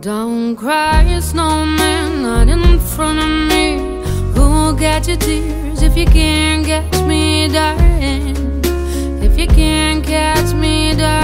Don't cry, snowman, not in front of me. Who'll get your tears if you can't catch me, darling? If you can't catch me, darling.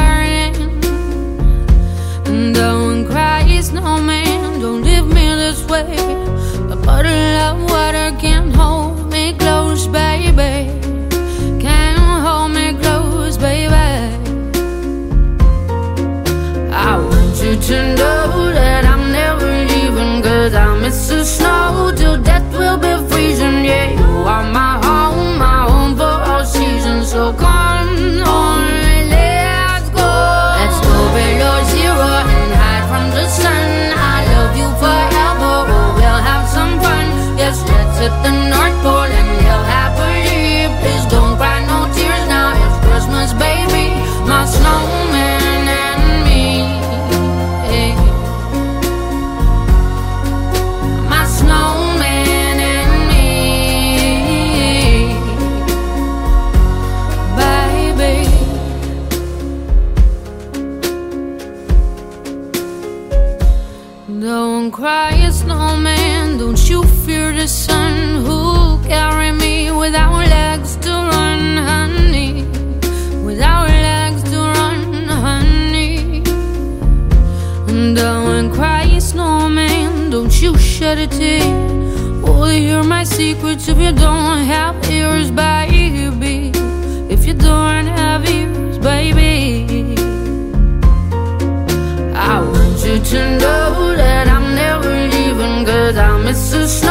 Leaving Cause I miss the snow till Don't cry, snowman. Don't you fear the sun who'll carry me without legs to run, honey. Without legs to run, honey. Don't cry, snowman. Don't you shed a tear. Will you hear my secrets if you don't have ears, baby? promises